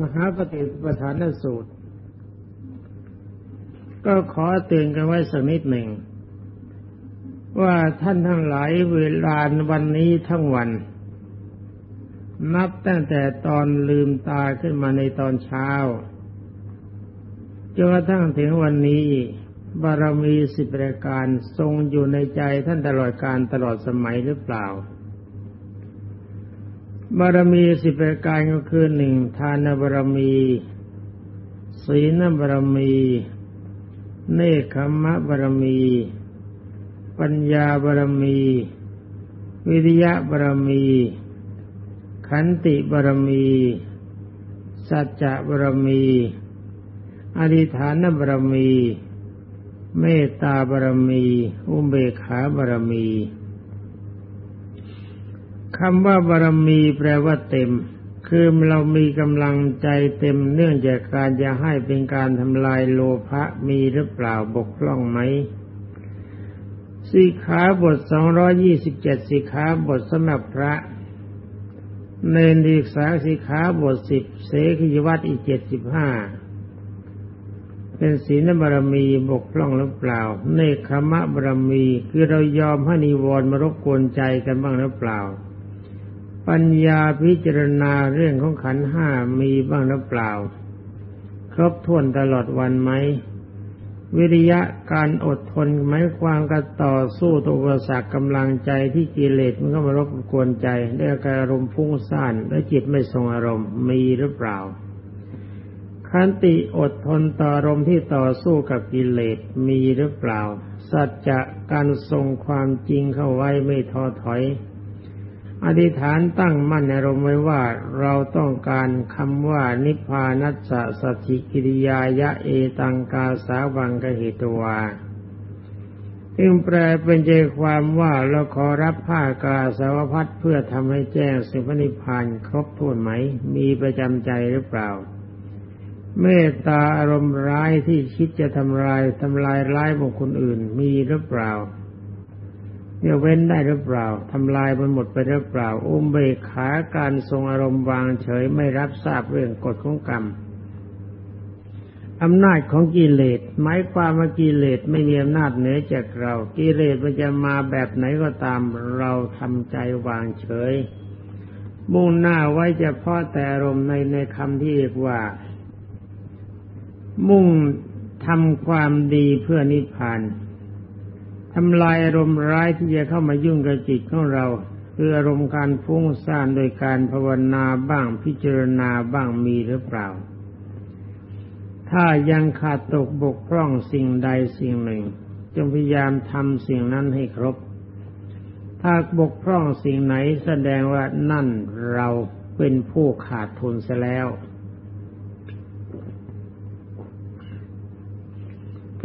มหาปฏิปทานสูตร ก็ขอเตือนกันไว้สักนิดหนึ่ง ว่าท่านทั้งหลายเวลาวันนี้ทั้งวัน นับตั้งแต่ตอนลืมตาขึ้นมาในตอนเช้าจนกระทั่งถึงวันนี้บารมีสิบประการทรงอยู่ในใจท่านตลอดการตลอดสมัยหรือเปล่า บารมีสิบประการก็คือหนึ่งทานบารมี ศีลบารมี เนคขมะบารมี ปัญญาบารมี วิริยะบารมี ขันติบารมี สัจจะบารมี อธิฐานบารมี เมตตาบารมี อุเบกขาบารมี คำว่าบารมีแปลว่าเต็ม คือเรามีกำลังใจเต็มเนื่องจากการจะให้เป็นการทำลายโลภะมีหรือเปล่าบกพร่องไหมสิขาบทสองร้อยี่สิบเจ็ดสิขาบทสำหรับพระเนนดีกษาสิขาบทสิบเสขียวัตอีกเจ็ดสิบห้าเป็นศีลบารมีบกพร่องหรือเปล่า เนคขมะบารมีคือเรายอมให้นิวรณ์มารบกวนใจกันบ้างหรือเปล่า ปัญญาพิจารณาเรื่องของขันห้ามีบ้างหรือเปล่า ครบถ้วนตลอดวันไหม วิริยะการอดทนไหมความกันต่อสู้ตัวอุปสรรคกำลังใจที่กิเลสมันก็มารบกวนใจได้การอารมณ์พุ่งซ่านและจิตไม่ทรงอารมณ์มีหรือเปล่าขันติอดทนต่ออารมณ์ที่ต่อสู้กับกิเลสมีหรือเปล่า สัจจะการทรงความจริงเข้าไว้ไม่ท้อถอย อธิษฐานตั้งมั่นอารมณ์ไว้ว่าเราต้องการคำว่านิพพานัสสะสิกิริยายะเอตังกาสาวังกเหตวาซึ่งแปลเป็นใจความว่าเราขอรับผ้ากาสาวพัดเพื่อทำให้แจ้งสิ่งนิพพานครบถ้วนไหม มีประจำใจหรือเปล่า เมตตาอารมณ์ร้ายที่คิดจะทำลายทำลายร้ายบุคคลอื่นมีหรือเปล่า เนี่ยเว้นได้หรือเปล่าทำลายมันหมดไปหรือเปล่า อุ้มเบกขาการทรงอารมณ์วางเฉยไม่รับทราบเรื่องกฎของกรรมอำนาจของกิเลสหมายความว่ากิเลสไม่มีอำนาจเหนือจากเรา กิเลสมันจะมาแบบไหนก็ตามเราทำใจวางเฉย มุ่งหน้าไว้เฉพาะแต่อารมณ์ในในคำที่เรียกว่า มุ่งทำความดีเพื่อนิพพาน ทำลายอารมณ์ร้ายที่จะเข้ามายุ่งกับจิตของเราคืออารมณ์การฟุ้งซ่านโดยการภาวนาบ้างพิจารณาบ้างมีหรือเปล่า ถ้ายังขาดตกบกพร่องสิ่งใดสิ่งหนึ่ง จงพยายามทำสิ่งนั้นให้ครบ ถ้าบกพร่องสิ่งไหนแสดงว่านั่นเราเป็นผู้ขาดทุนเสียแล้ว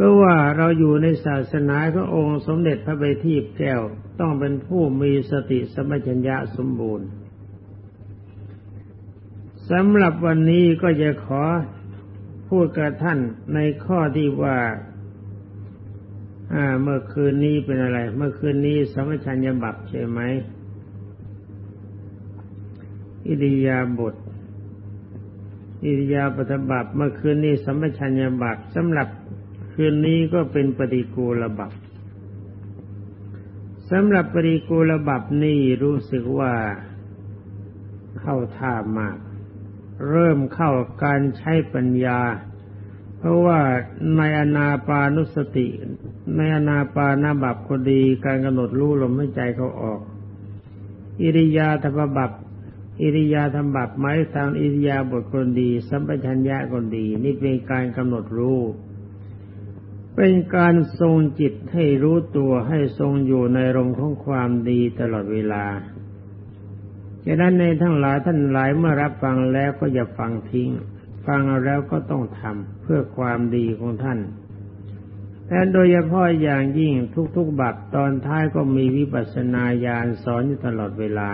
ราะว่าเราอยู่ในศาสนาขององค์สมเด็จพระบัณฑิตแก้วต้องเป็นผู้มีสติสมัชัญญะสมบูรณ์สำหรับวันนี้ก็จะขอพูดกับท่านในข้อที่ว่าอ่า เมื่อคืนนี้เป็นอะไร เมื่อคืนนี้สมัชัญญบับใช่ไหมอิริยาบถอิริยาบถบับเมื่อคืนนี้สัมปชัญญบับสำหรับ คืนนี้ก็เป็นปฏิกูลบับสำหรับปฏิกูลบับนี่รู้สึกว่าเข้าท่ามาก เริ่มเข้าการใช้ปัญญา เพราะว่าในอนาปานุสติ ในอนาปานาบับก็ดีการกำหนดรู้ลมหายใจเขาออก อิริยาธรรมบับอิริยาธรรมบับไม้ทางอิริยาบทคนดี สัมปชัญญะคนดี นี่เป็นการกำหนดรู้ เป็นการทรงจิตให้รู้ตัวให้ทรงอยู่ในรมของความดีตลอดเวลาฉะนั้นในทั้งหลายท่านหลายเมื่อรับฟังแล้วก็อย่าฟังทิ้ง ฟังแล้วก็ต้องทำเพื่อความดีของท่านและโดยเฉพาะอย่างยิ่งทุกๆบัตรตอนท้ายก็มีวิปัสสนาญาณสอนอยู่ตลอดเวลา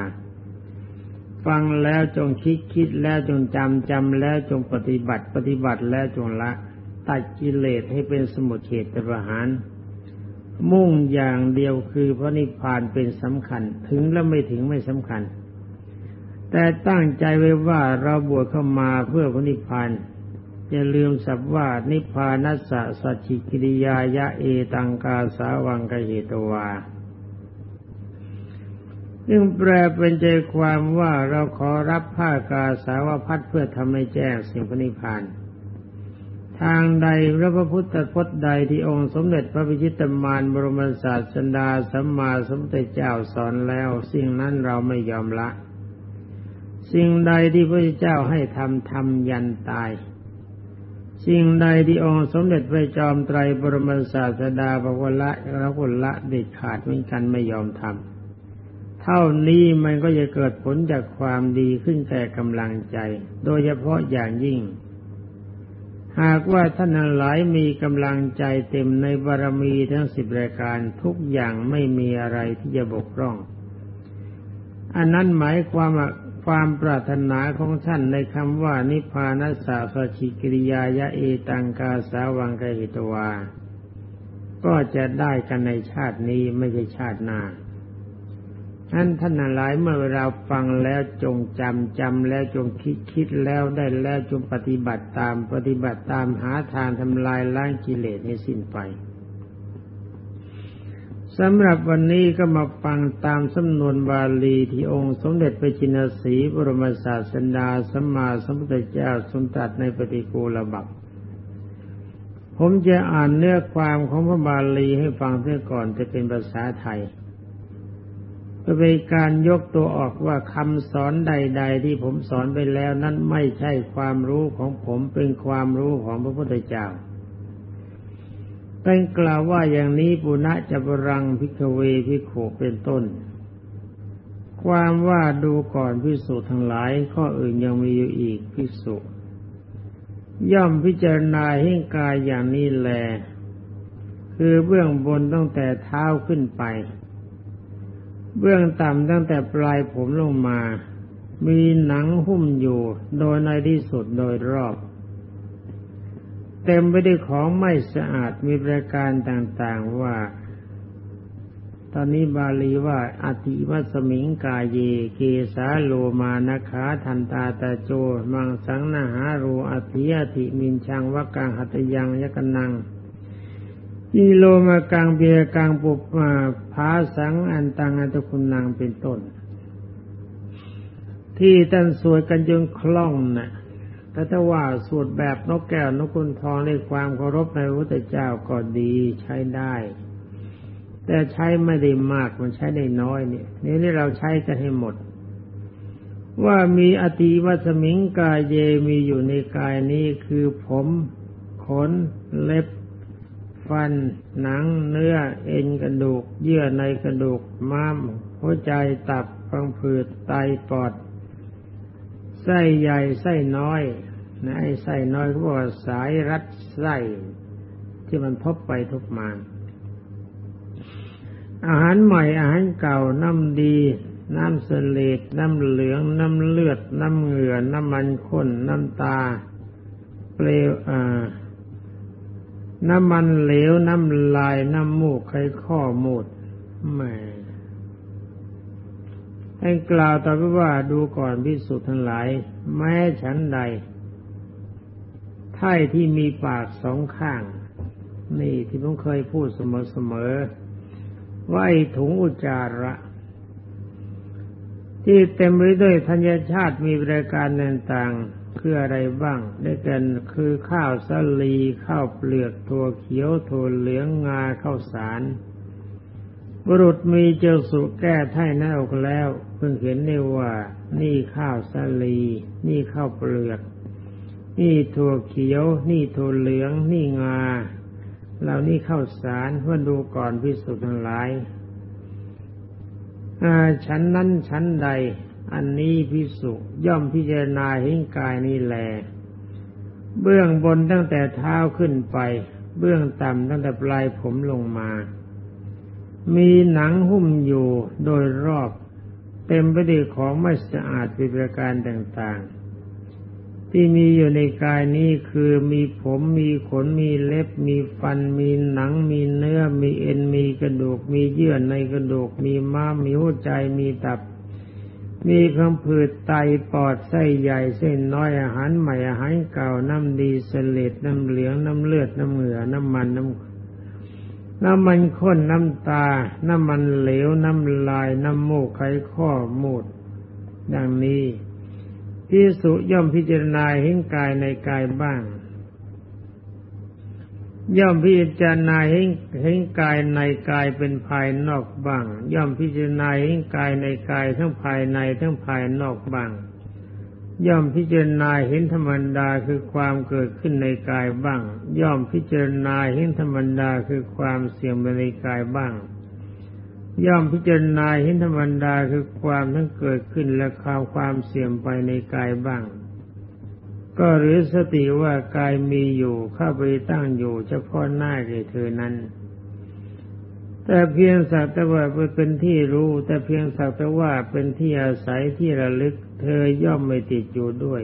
ฟังแล้วจงคิดคิดแล้วจงจำจำแล้วจงปฏิบัติปฏิบัติแล้วจงละ ตัดกิเลสให้เป็นสมุทเฉตประหาร มุ่งอย่างเดียวคือพระนิพพานเป็นสำคัญ ถึงและไม่ถึงไม่สำคัญ แต่ตั้งใจไว้ว่าเราบวชเข้ามาเพื่อพระนิพพานอย่าลืมสับว่านิพพานัสสะสัจจิกิริยายะเอตังกาสาวังกเหตวาซึ่งแปลเป็นใจความว่าเราขอรับผ้ากาสาวพัดเพื่อทำให้แจ้งสิ่งพระนิพพาน ทางใดพระพุทธพจน์ใดที่องค์สมเด็จพระพิชิตมารบรมศาสดาสัมมาสัมพุทธเจ้าสอนแล้ว สิ่งนั้นเราไม่ยอมละ สิ่งใดที่พระเจ้าให้ทำทำยันตาย สิ่งใดที่องค์สมเด็จพระจอมไตรบรมศาสดาบอกว่าละเราก็ละเด็ดขาดเหมือนกันไม่ยอมทำเท่านี้มันก็จะเกิดผลจากความดีขึ้นแก่กำลังใจ โดยเฉพาะอย่างยิ่ง หากว่าท่านหลายมีกำลังใจเต็มในบารมีทั้งสิบรายการทุกอย่างไม่มีอะไรที่จะบกพร่อง อันนั้นหมายความว่าความปรารถนาของท่านในคำว่านิพพานัสสะสชิกิริยายะเอตังกาสาวังกหิตวา ก็จะได้กันในชาตินี้ไม่ใช่ชาติหน้า ท่านท่านหลายเมื่อเวลาฟังแล้วจงจำจำแล้วจงคิดคิดแล้วได้แล้วจงปฏิบัติตามปฏิบัติตามหาทางทำลายล้างกิเลสให้สิ้นไปสำหรับวันนี้ก็มาฟังตามสำนวนบาลีที่องค์สมเด็จพระจินสีบรมศาสดาสัมมาสัมพุทธเจ้าทรงตรัสในปฏิกูลบัพผมจะอ่านเนื้อความของพระบาลีให้ฟังเพื่อก่อนจะเป็นภาษาไทย เป็นการยกตัวออกว่าคำสอนใด ๆ ที่ผมสอนไปแล้วนั้นไม่ใช่ความรู้ของผมเป็นความรู้ของพระพุทธเจ้าเป็นกล่าวว่าอย่างนี้ปุณะจะบรังพิกเวพิโขเป็นต้น ความว่าดูก่อนพิสุทั้งหลาย ข้ออื่นยังมีอยู่อีกพิสุย่อมพิจารณาให้กายอย่างนี้แล คือเบื้องบนตั้งแต่เท้าขึ้นไป เบื้องต่ำตั้งแต่ปลายผมลงมา มีหนังหุ้มอยู่ โดยในที่สุดโดยรอบ เต็มไปด้วยของไม่สะอาดมีประการต่างๆว่า ตอนนี้บาลีว่าอติวัสมิงกาเย เกสาโลมานาคาทันตาตาโจ มังสังนาหารูอธิยติมินชังวกังหัตยังยกนัง อีโลมากังเบียกังปุบมาภาสังอันตังอันตคุณนางเป็นต้น ที่ท่านสวดกันจนคล่องนะ่ะถ้าถ้าว่าสวดแบบนกแก้วนกคุณทองในความเคารพในพระพุทธเจ้าก็ดีใช้ได้ แต่ใช้ไม่ได้มากมันใช้ได้น้อยเนี่ยนี่เราใช้กันให้หมด ว่ามีอติวัสมิงกายเยมีอยู่ในกายนี้คือผมขนเล็บ ฟัน หนังเนื้อเอ็นกระดูก เยื่อในกระดูกม้าม หัวใจตับฟังผืดไตปอด ไส้ใหญ่ไส้น้อยนะไอ้ไส้น้อยเขาบอกสายรัดไส้ที่มันทบไปทุกมาอาหารใหม่อาหารเก่าน้ำดี น้ำเสลดน้ำเหลือง น้ำเลือด น้ำเหงื่อ น้ำมันข้น น้ำตา เปลวอ่า น้ำมันเหลวน้ำลายน้ำมูกไขข้อมูดแม่ให้กล่าวต่อไปว่าดูก่อนพิสุทธ์ทั้งหลาย แม้ฉันใดไท่ที่มีปากสองข้าง นี่ที่ผมเคยพูดเสมอๆว่าไอ้ถุงอุจจาระ ที่เต็มไปด้วยธัญชาติมีรายการต่าง คืออะไรบ้าง ได้แก่คือข้าวสาลีข้าวเปลือกถั่วเขียวถั่วเหลืองงาข้าวสารบุรุษมีเจ้าสุแก้ไถ่หน้าอกแล้ว เพิ่งเห็นได้ว่า นี่ข้าวสาลี นี่ข้าวเปลือก นี่ถั่วเขียว นี่ถั่วเหลือง นี่งาเหล่านี้ข้าวสารเพื่อดูก่อนพิสุทธิ์ทั้งหลายฉันนั้นฉันใด อันนี้พิสุย่อมพิจารณาเห็นกายนี้แล เบื้องบนตั้งแต่เท้าขึ้นไป เบื้องต่ำตั้งแต่ปลายผมลงมา มีหนังหุ้มอยู่โดยรอบ เต็มไปด้วยของไม่สะอาดเป็นประการต่างๆ ที่มีอยู่ในกายนี้คือมีผมมีขนมีเล็บ มีฟัน มีหนัง มีเนื้อ มีเอ็นมีกระดูก มีเยื่อในกระดูก มีม้ามมีหัวใจมีตับ มีพังผืดไตปอดไส้ใหญ่เส้นน้อยอาหารใหม่อาหารเก่าน้ำดีเสลดน้ำเหลืองน้ำเลือดน้ำเหงื่อน้ำมันน้ำน้ำมันข้นน้ำตา น้ำมันเหลวน้ำลายน้ำมูกไขข้อมูดดังนี้พิสุย่อมพิจารณาเห็นกายในกายบ้าง ย่อมพิจารณาเห็นเห็นกายในกายเป็นภายนอกบ้าง ย่อมพิจารณาเห็นกายในกายทั้งภายในทั้งภายนอกบ้าง ย่อมพิจารณาเห็นธรรมดาคือความเกิดขึ้นในกายบ้าง ย่อมพิจารณาเห็นธรรมดาคือความเสื่อมไปในกายบ้าง ย่อมพิจารณาเห็นธรรมดาคือความทั้งเกิดขึ้นและความความเสื่อมไปในกายบ้าง ก็หรือสติว่ากายมีอยู่ข้าไปตั้งอยู่เฉพาะหน้าแก่เธอนั้น แต่เพียงสักแต่ว่าเป็นที่รู้ แต่เพียงสักแต่ว่าเป็นที่อาศัยที่ระลึก เธอย่อมไม่ติดอยู่ด้วย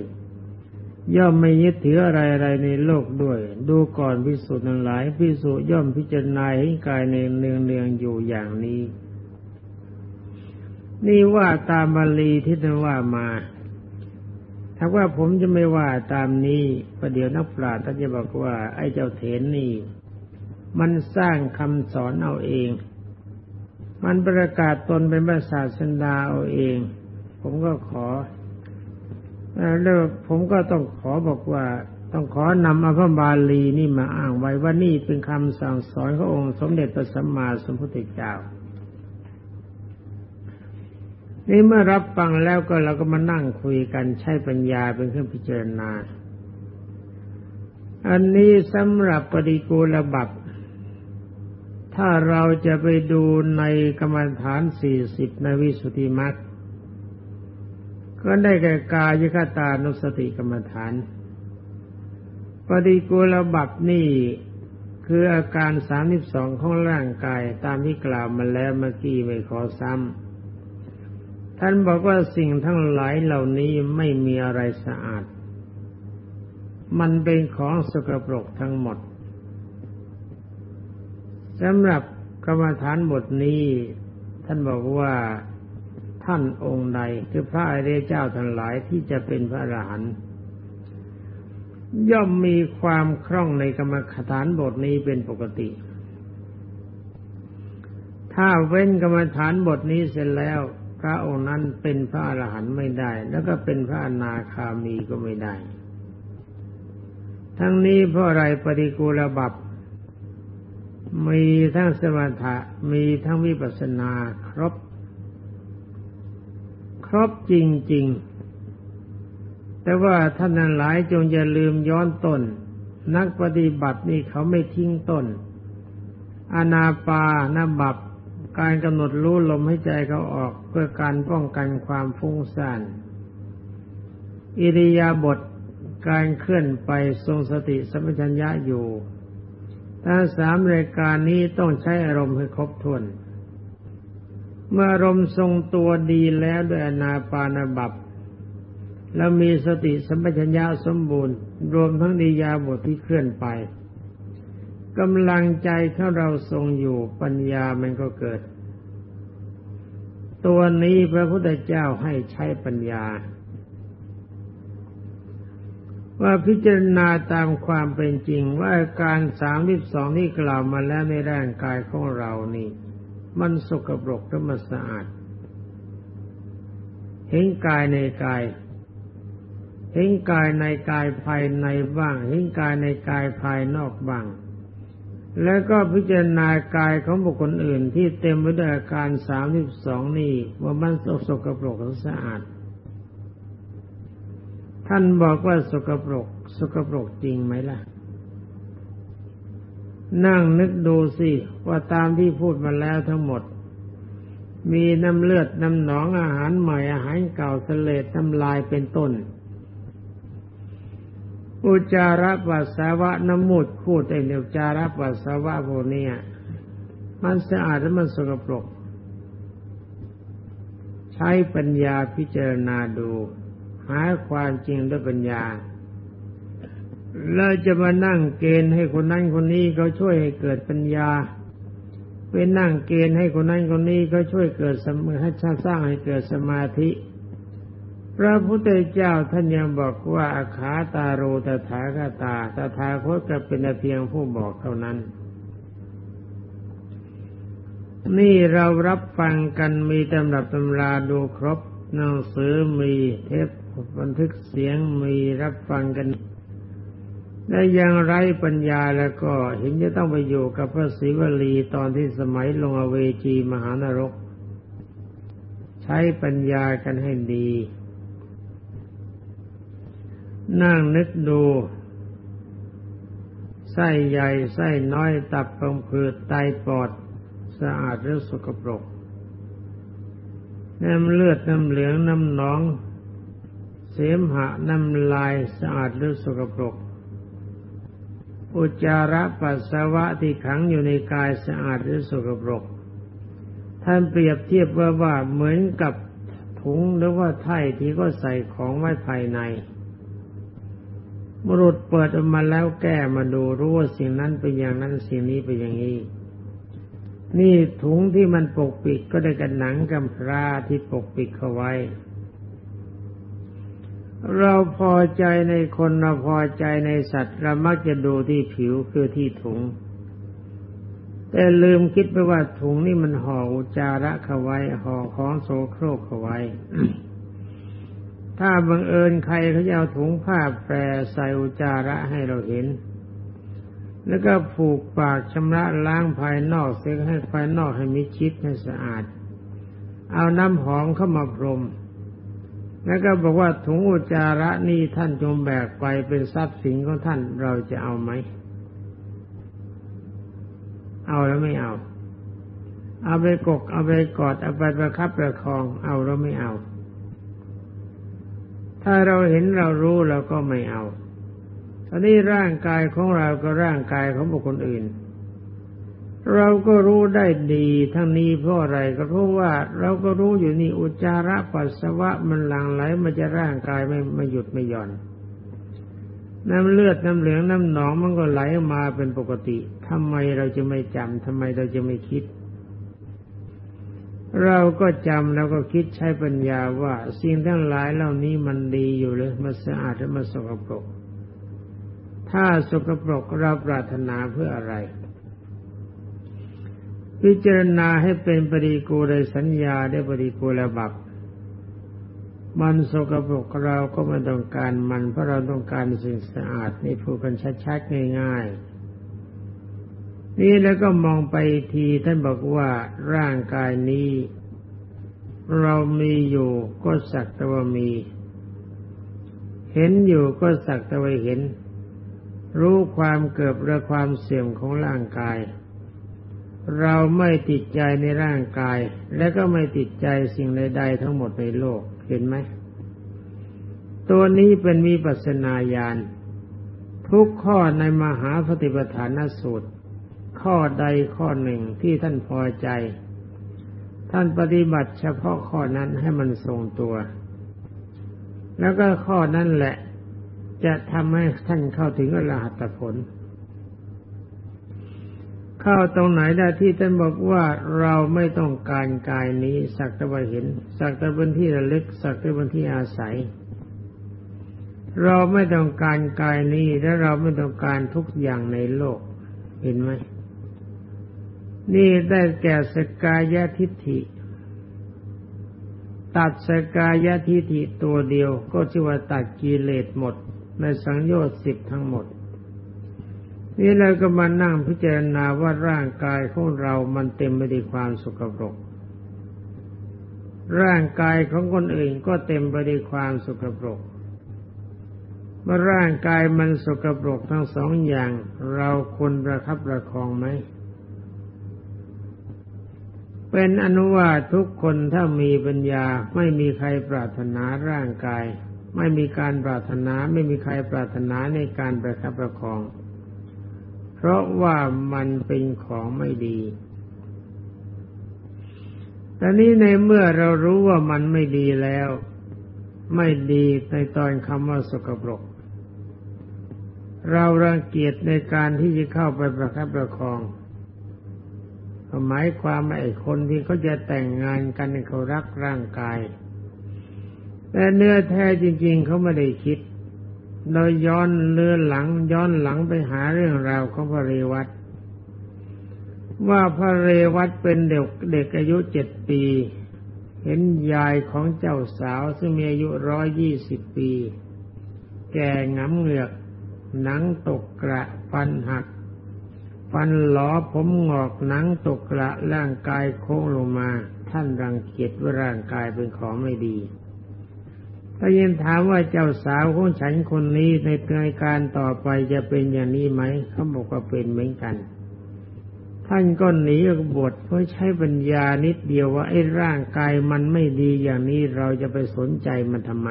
ย่อมไม่ยึดถืออะไรอะไรในโลกด้วย ดูก่อนพิสูจน์ทั้งหลายพิสูจย่อมพิจารณาให้กายในเนืองเนืองอยู่อย่างนี้ นี่ว่าตามบาลีที่ท่านว่ามา ถ้าว่าผมจะไม่ว่าตามนี้ประเดี๋ยวนักปราชญ์ท่านจะบอกว่าไอ้เจ้าเถนนี่ มันสร้างคำสอนเอาเอง มันประกาศตนเป็นพระศาสดาเอาเอง ผมก็ขอแล้วผมก็ต้องขอบอกว่าต้องขอนำอภบาลีนี่มาอ้างไว้ว่านี่เป็นคำสั่งสอนขององค์สมเด็จพระสัมมาสัมพุทธเจ้า นี่เมื่อรับฟังแล้วก็เราก็มานั่งคุยกันใช้ปัญญาเป็นเครื่องพิจารณา อันนี้สำหรับปฏิกูลบับถ้าเราจะไปดูในกรรมฐานสี่สิบในวิสุทธิมรรคก็ได้แก่กายคตานุสติกรรมฐาน ปฏิกูลบับนี่คืออาการสามสิบสองของร่างกายตามที่กล่าวมาแล้วเมื่อกี้ไม่ขอซ้ำ ท่านบอกว่าสิ่งทั้งหลายเหล่านี้ไม่มีอะไรสะอาด มันเป็นของสกปรกทั้งหมดสำหรับกรรมฐานบทนี้ ท่านบอกว่าท่านองค์ใดคือพระอริยเจ้าทั้งหลายที่จะเป็นพระอรหันต์ย่อมมีความคล่องในกรรมฐานบทนี้เป็นปกติ ถ้าเว้นกรรมฐานบทนี้เสร็จแล้ว พระองค์นั้นเป็นพระอรหันต์ไม่ได้ แล้วก็เป็นพระอนาคามีก็ไม่ได้ ทั้งนี้เพราะอะไรปฏิกูลบับมีทั้งสมถะมีทั้งวิปัสสนาครบ ครบจริง ๆ แต่ว่าท่านหลายจงอย่าลืมย้อนต้น นักปฏิบัตินี่เขาไม่ทิ้งต้น อนาปานบับ การกำหนดรู้ลมให้ใจเขาออกเพื่อการป้องกันความฟุ้งซ่านอิริยาบถการเคลื่อนไปทรงสติสัมปชัญญะอยู่ทั้งสามรายการนี้ต้องใช้อารมณ์ให้ครบถ้วน เมื่ออารมณ์ทรงตัวดีแล้วด้วยอนาปานาบับ แล้วมีสติสัมปชัญญะสมบูรณ์ รวมทั้งนิยาบทที่เคลื่อนไป กำลังใจถ้าเราทรงอยู่ปัญญามันก็เกิด ตัวนี้พระพุทธเจ้าให้ใช้ปัญญา ว่าพิจารณาตามความเป็นจริงว่าการสามสิบสองที่กล่าวมาแล้วในร่างกายของเรานี่ มันสกปรกหรือมันสะอาด เห็นกายในกายเห็นกายในกายภายในบ้างเห็นกายในกายภายนอกบ้าง แล้วก็พิจารณากายของบุคคลอื่นที่เต็มไปด้วยอาการสามสิบสองนี่ว่ามันสกปรกหรือสะอาด ท่านบอกว่าสกปรก สกปรกจริงไหมล่ะ นั่งนึกดูสิว่าตามที่พูดมาแล้วทั้งหมด มีน้ำเลือดน้ำหนองอาหารใหม่อาหารเก่าเสลดน้ำลายเป็นต้น อุจาระปัสสาวะน้ำมูดพูดไอเดียวจาระปัสสาวะพวกนี้มันสะอาดและมันสกปรก ใช้ปัญญาพิจารณาดู หาความจริงด้วยปัญญาเราจะมานั่งเกณฑ์ให้คนนั้นคนนี้เขาช่วยให้เกิดปัญญาไปนั่งเกณฑ์ให้คนนั้นคนนี้เขาช่วยเกิดสมให้ชาสร้างให้เกิดสมาธิ ระพุทธเจ้าท่านยังบอกว่าอาขาตาโรตถาคตาตถาคตก็เป็นเพียงผู้บอกเท่านั้น นี่เรารับฟังกันมีตำรับตำราดูครบหนังสือมีเทปบันทึกเสียงมีรับฟังกันและยังไร้ปัญญาแล้วก็เห็นจะต้องไปอยู่กับพระศิวลีตอนที่สมัยลงอเวจีมหานรก ใช้ปัญญากันให้ดี นั่งนึกดูไส้ใหญ่ไส้น้อยตับปังผืดไตปอดสะอาดหรือสกปรกน้ำเลือดน้ำเหลืองน้ำหนอง เสมหะน้ำลายสะอาดหรือสกปรก อุจจาระปัสสาวะที่ขังอยู่ในกายสะอาดหรือสกปรก ท่านเปรียบเทียบว่าว่าเหมือนกับถุงหรือว่าไถ่ที่ก็ใส่ของไว้ภายใน บุรุษเปิดออกมาแล้วแก้มาดูรู้ว่าสิ่งนั้นเป็นอย่างนั้นสิ่งนี้เป็นอย่างนี้ นี่ถุงที่มันปกปิดก็ได้กันหนังกำพร้าที่ปกปิดเข้าไว้ เราพอใจในคนเราพอใจในสัตว์เรามักจะดูที่ผิวคือที่ถุง แต่ลืมคิดไปว่าถุงนี่มันห่ออุจาระเข้าไว้ห่อของโสโครกเข้าไว้ ถ้าบังเอิญใครเขาจะเอาถุงผ้าแปรใส่อุจาระให้เราเห็น แล้วก็ผูกปากชำระล้างภายนอกเสียให้ภายนอกให้มิชิดให้สะอาด เอาน้ำหอมเข้ามาพรม แล้วก็บอกว่าถุงอุจาระนี่ท่านจงแบกไปเป็นทรัพย์สินของท่านเราจะเอาไหม เอาแล้วไม่เอา เอาไปกก เอาไปกอด เอาไปประคับประคอง เอาแล้วไม่เอา ถ้าเราเห็นเรารู้เราก็ไม่เอาตอนนี้ร่างกายของเราก็ร่างกายของบุคคลอื่น เราก็รู้ได้ดีทั้งนี้เพราะอะไรก็เพราะว่าเราก็รู้อยู่นี่อุจจาระปัสสาวะมันหลั่งไหลมันจะร่างกายไม่ไม่หยุดไม่หย่อน น้ำเลือดน้ำเหลืองน้ำหนองมันก็ไหลมาเป็นปกติทำไมเราจะไม่จำทำไมเราจะไม่คิด เราก็จำแล้วก็คิดใช้ปัญญาว่าสิ่งทั้งหลายเหล่านี้มันดีอยู่เลยมันสะอาดและมันสกปรก ถ้าสกปรกเราปรารถนาเพื่ออะไร พิจารณาให้เป็นปริกูลสัญญาได้ปริกูลบับมันสกปรกเราก็ไม่ต้องการมันเพราะเราต้องการสิ่งสะอาดนี่พูดกันชัดๆง่ายๆ นี่แล้วก็มองไปทีท่านบอกว่าร่างกายนี้ เรามีอยู่ก็สักแต่ว่ามี เห็นอยู่ก็สักแต่ว่าเห็น รู้ความเกิดและความเสื่อมของร่างกาย เราไม่ติดใจในร่างกาย และก็ไม่ติดใจสิ่งใดๆทั้งหมดในโลกเห็นไหมตัวนี้เป็นมีปัสนาญาณทุกข้อในมหาปฏิปทานสูตร ข้อใดข้อหนึ่งที่ท่านพอใจ ท่านปฏิบัติเฉพาะข้อนั้นให้มันทรงตัว แล้วก็ข้อนั้นแหละ จะทำให้ท่านเข้าถึงอรหัตผล เข้าตรงไหนได้ที่ท่านบอกว่าเราไม่ต้องการกายนี้ สักแต่ว่าเห็น สักแต่เป็นที่ระลึก สักแต่เป็นที่อาศัยเราไม่ต้องการกายนี้และเราไม่ต้องการทุกอย่างในโลก เห็นไหม นี่ได้แก่สกายทิฏฐิ ตัดสกายทิฏฐิตัวเดียวก็ชื่อว่าตัดกิเลสหมด ในสังโยชน์สิบทั้งหมด นี่เราก็มานั่งพิจารณาว่าร่างกายของเรามันเต็มไปด้วยความสกปรก ร่างกายของคนอื่นก็เต็มไปด้วยความสกปรกเมื่อร่างกายมันสกปรกทั้งสองอย่าง เราควรประคับประคองไหม เป็นอนุวาทุกคนถ้ามีปัญญาไม่มีใครปรารถนาร่างกาย ไม่มีการปรารถนาไม่มีใครปรารถนาในการประคับประคอง เพราะว่ามันเป็นของไม่ดีแต่นี้ในเมื่อเรารู้ว่ามันไม่ดีแล้ว ไม่ดีในตอนคำว่าสกปรก เรารังเกียจในการที่จะเข้าไปประคับประคอง หมายความไอ้คนที่เขาจะแต่งงานกันเขารักร่างกาย แต่เนื้อแท้จริง ๆเขาไม่ได้คิดโดยย้อนเลื่อนหลังย้อนหลังไปหาเรื่องราวของพระเรวัตว่าพระเรวัตเป็นเด็กเด็กอายุเจ็ดปี เห็นยายของเจ้าสาวซึ่งมีอายุร้อยยี่สิบปี แก่งำเหงือก หนังตกกระฟันหัก ฟันหลอผมงอกหนังตกกระร่างกายโค้งลงมา ท่านรังเกียจว่าร่างกายเป็นของไม่ดีถ้ายินถามว่าเจ้าสาวของฉันคนนี้ในรายการต่อไปจะเป็นอย่างนี้ไหมเขาบอกว่าเป็นเหมือนกัน ท่านก็หนีบทเพราะใช้ปัญญานิดเดียวว่าไอ้ร่างกายมันไม่ดีอย่างนี้เราจะไปสนใจมันทำไม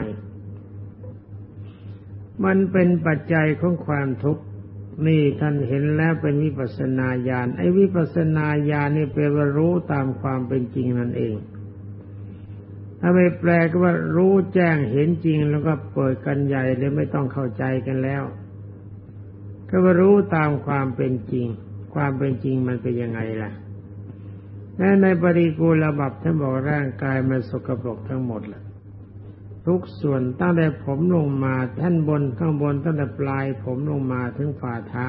มันเป็นปัจจัยของความทุกข์ นี่ท่านเห็นแล้วเป็นวิปัสนาญาณไอ้วิปัสนาญาณนี่เป็นว่ารู้ตามความเป็นจริงนั่นเอง ถ้าไม่แปลก็ว่ารู้แจ้งเห็นจริงแล้วก็เปิดกันใหญ่เลยไม่ต้องเข้าใจกันแล้ว ก็ว่ารู้ตามความเป็นจริง ความเป็นจริงมันเป็นยังไงล่ะแม้ในปริกูลบับท่านบอกร่างกายมันสกปรกทั้งหมดแหละ ทุกส่วนตั้งแต่ผมลงมาท่านบนข้างบนตั้งแต่ปลายผมลงมาถึงฝ่าเท้า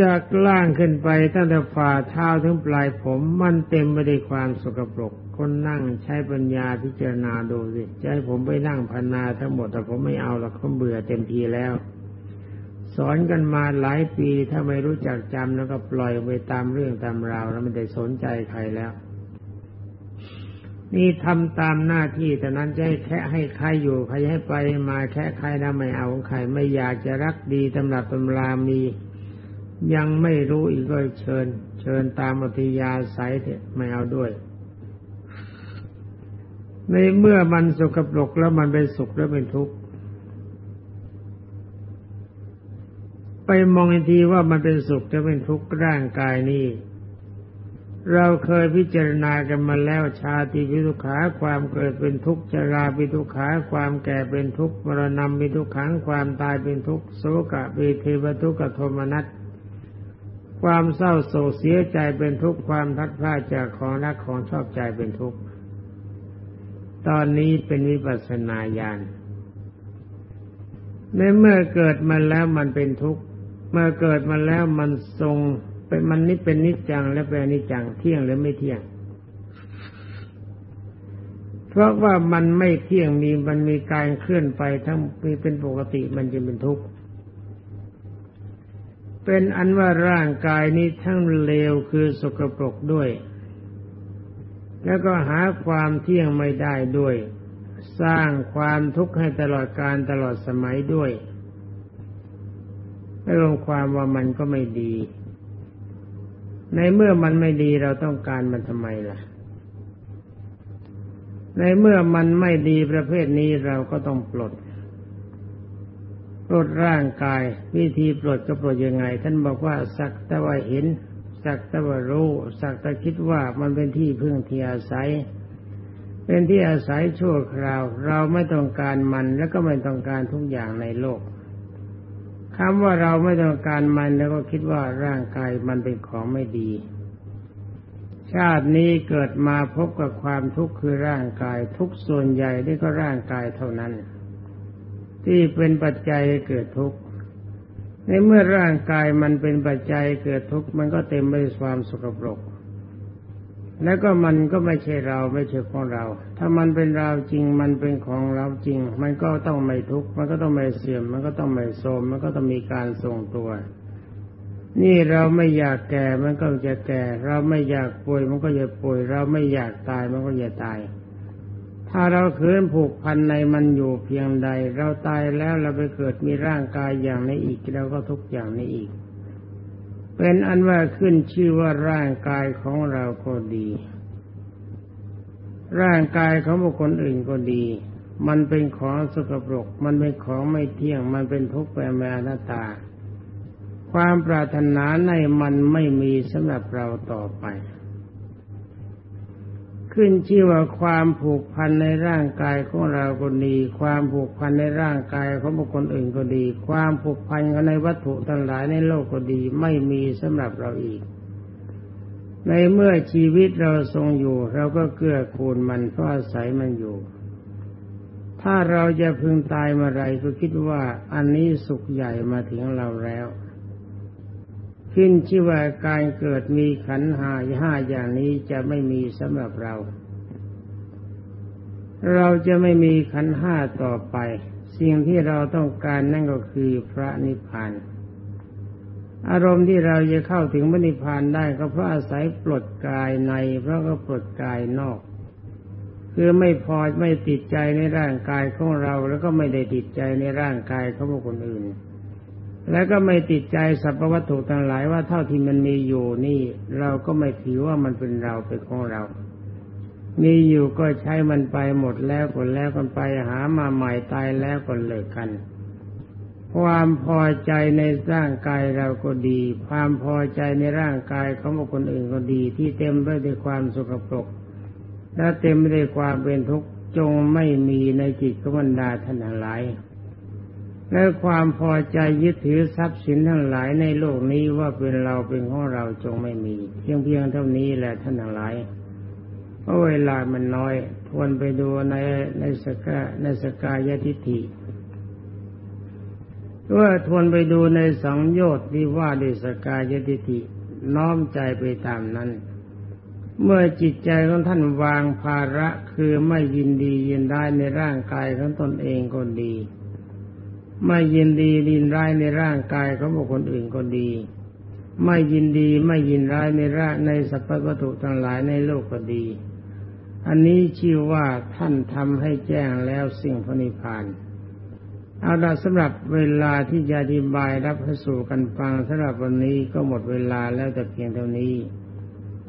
จากล่างขึ้นไปตั้งแต่ฝ่าเท้าถึงปลายผมมันเต็มไปด้วยความสกปรกคนนั่งใช้ปัญญาพิจารณาดูสิจะให้ผมไปนั่งพันนาทั้งหมดแต่ผมไม่เอาหรอกเขาเบื่อเต็มทีแล้ว สอนกันมาหลายปีถ้าไม่รู้จักจำแล้วก็ปล่อยไปตามเรื่องตามราวแล้วไม่ได้สนใจใครแล้ว นี่ทำตามหน้าที่แต่นั้นจะให้แค่ให้ใครอยู่ใครให้ไปมาแค่ใครนะไม่เอาใครไม่อยากจะรักดีตำรับตำรามี ยังไม่รู้อีกก็เชิญ เชิญตามอธิยาสายเถอะไม่เอาด้วย ในเมื่อมันสกปรกแล้วมันเป็นสุขแล้วเป็นทุกข์ไปมองอีกทีว่ามันเป็นสุขจะเป็นทุกข์ร่างกายนี้ เราเคยพิจารณากันมาแล้วชาติปิทุขาความเกิดเป็นทุกข์ชราปิทุขาความแก่เป็นทุกข์มรณะปิทุขังความตายเป็นทุกข์โศกะปิเทวทุกขโทมนัสความเศร้าโศกเสียใจเป็นทุกข์ความทัดพลาดจากของรักของชอบใจเป็นทุกข์ตอนนี้เป็นวิปัสนาญาณในเมื่อเกิดมาแล้วมันเป็นทุกข์เมื่อเกิดมาแล้วมันทรง เป็นมันนี่เป็นนิจจังและเป็นนิจจังเที่ยงหรือไม่เที่ยง เพราะว่ามันไม่เที่ยงมีมันมีการเคลื่อนไปทั้งมีเป็นปกติมันจะเป็นทุกข์เป็นอันว่าร่างกายนี้ทั้งเลวคือสกปรกด้วย แล้วก็หาความเที่ยงไม่ได้ด้วย สร้างความทุกข์ให้ตลอดการตลอดสมัยด้วยไม่ลงความว่ามันก็ไม่ดี ในเมื่อมันไม่ดีเราต้องการมันทำไมล่ะ ในเมื่อมันไม่ดีประเภทนี้เราก็ต้องปลด ปลดร่างกาย วิธีปลดก็ปลดยังไง ท่านบอกว่าสักแต่ว่าเห็น สักแต่ว่ารู้ สักแต่คิดว่ามันเป็นที่พึ่งที่อาศัย เป็นที่อาศัยชั่วคราว เราไม่ต้องการมันแล้วก็ไม่ต้องการทุกอย่างในโลก คำว่าเราไม่ต้องการมันแล้วก็คิดว่าร่างกายมันเป็นของไม่ดี ชาตินี้เกิดมาพบกับความทุกข์คือร่างกายทุกส่วนใหญ่นี่ก็ร่างกายเท่านั้น ที่เป็นปัจจัยเกิดทุกข์ในเมื่อร่างกายมันเป็นปัจจัยเกิดทุกข์มันก็เต็มไปด้วยความสกปรก แล้วก็มันก็ไม่ใช่เราไม่ใช่ของเรา ถ้ามันเป็นเราจริง มันเป็นของเราจริง มันก็ต้องไม่ทุกข์มันก็ต้องไม่เสื่อม มันก็ต้องไม่โทรมมันก็ต้องมีการทรงตัว นี่เราไม่อยากแก่มันก็จะแก่ เราไม่อยากป่วยมันก็จะป่วย เราไม่อยากตายมันก็จะตาย ถ้าเราคืนผูกพันในมันอยู่เพียงใด เราตายแล้วเราไปเกิดมีร่างกายอย่างนี้อีกเราก็ทุกอย่างนี้อีก เป็นอันว่าขึ้นชื่อว่าร่างกายของเราก็ดี ร่างกายของบุคคลอื่นก็ดี มันเป็นของสกปรก มันเป็นของไม่เที่ยง มันเป็นทุกข์แปรแมนตา ความปรารถนาในมันไม่มีสำหรับเราต่อไป ขึ้นชื่อว่าความผูกพันในร่างกายของเราก็ดี ความผูกพันในร่างกายของบุคคลอื่นก็ดี ความผูกพันกันในวัตถุทั้งหลายในโลกก็ดี ไม่มีสำหรับเราอีก ในเมื่อชีวิตเราทรงอยู่ เราก็เกื้อกูลมันเพราะอาศัยมันอยู่ ถ้าเราจะพึงตายเมื่อไรก็คิดว่าอันนี้สุขใหญ่มาถึงเราแล้ว ขึ้นชื่อว่าการเกิดมีขันหาห้าอย่างนี้จะไม่มีสำหรับเรา เราจะไม่มีขันห้าต่อไป สิ่งที่เราต้องการนั่นก็คือพระนิพพานอารมณ์ที่เราจะเข้าถึงพระนิพพานได้ก็เพราะอาศัยปลดกายใน เพราะก็ปลดกายนอก คือไม่พอไม่ติดใจในร่างกายของเรา แล้วก็ไม่ได้ติดใจในร่างกายของคนอื่น แล้วก็ไม่ติดใจสรรพวัตถุต่างหลายว่าเท่าที่มันมีอยู่นี่ เราก็ไม่ถือว่ามันเป็นเราเป็นของเรา มีอยู่ก็ใช้มันไปหมดแล้วก็แล้วกันไปหามาใหม่ตายแล้วก็เลิกกัน ความพอใจในร่างกายเราก็ดี ความพอใจในร่างกายของคนอื่นก็ดี ที่เต็มไปด้วยความสุขปรก และเต็มไปด้วยความเป็นทุกข์จงไม่มีในจิตของบรรดาท่านทั้งหลาย และความพอใจยึดถือทรัพย์สินทั้งหลายในโลกนี้ว่าเป็นเราเป็นของเราจงไม่มีเพียงเพียงเท่านี้แหละท่านทั้งหลายเพราะเวลามันน้อย ทวนไปดูในในสกาในสกายทิฏฐิว่าทวนไปดูในสังโยชน์ที่ว่าด้วยสกายทิฏฐิน้อมใจไปตามนั้น เมื่อจิตใจของท่านวางภาระคือไม่ยินดียินได้ในร่างกายของตนเองก็ดี ไม่ยินดียินร้ายในร่างกายของบุคคลอื่นก็ดี ไม่ยินดีไม่ยินร้ายในร่างในสรรพวัตถุทั้งหลายในโลกก็ดี อันนี้ชื่อว่าท่านทำให้แจ้งแล้วสิ่งพระนิพพานเอาละสำหรับเวลาที่จะอธิบายรับสู่กันฟังสำหรับวันนี้ก็หมดเวลาแล้วแต่เพียงเท่านี้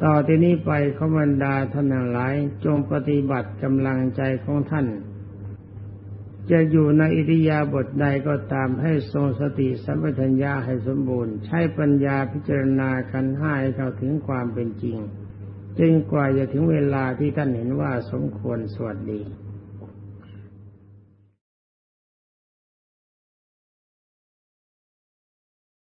ต่อที่นี้ไปขบรรดาท่านทั้งหลาย จงปฏิบัติกำลังใจของท่าน จะอยู่ในอิริยาบถใดก็ตามให้ทรงสติสัมปชัญญะให้สมบูรณ์ ใช้ปัญญาพิจารณากันให้เข้าถึงความเป็นจริงจนกว่าจะถึงเวลาที่ท่านเห็นว่าสมควรสวัสดี